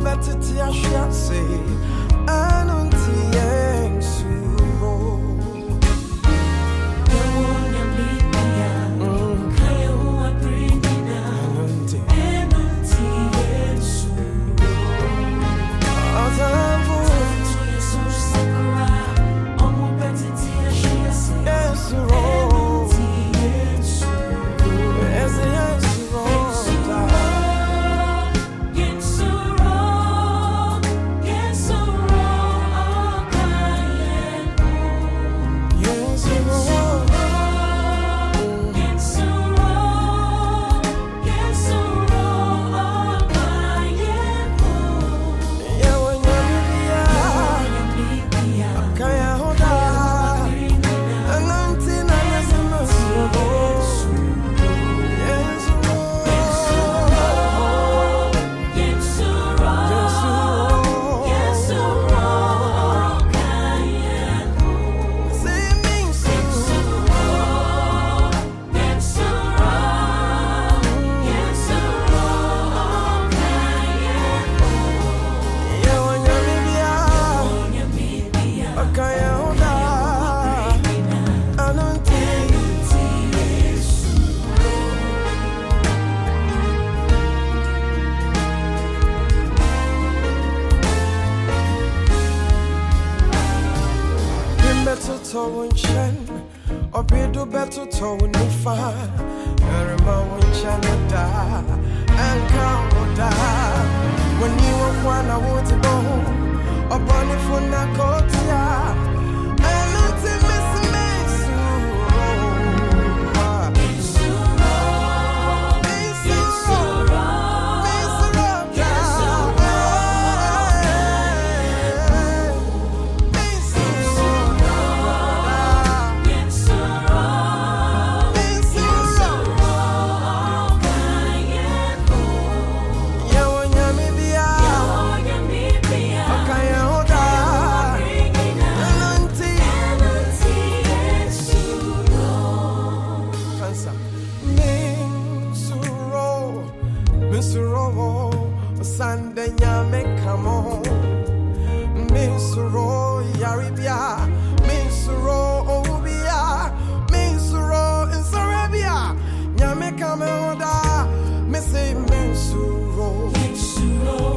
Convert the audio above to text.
that it's your chance. I know better one be do better to one if I Erima one shen da and come da when you are one I want to go or bunny for na Sunday nyame kamo Minsuro yaribia. Minsuro obia. Minsuro insarabia Nyame kamo da. Missy Minsuro Minsuro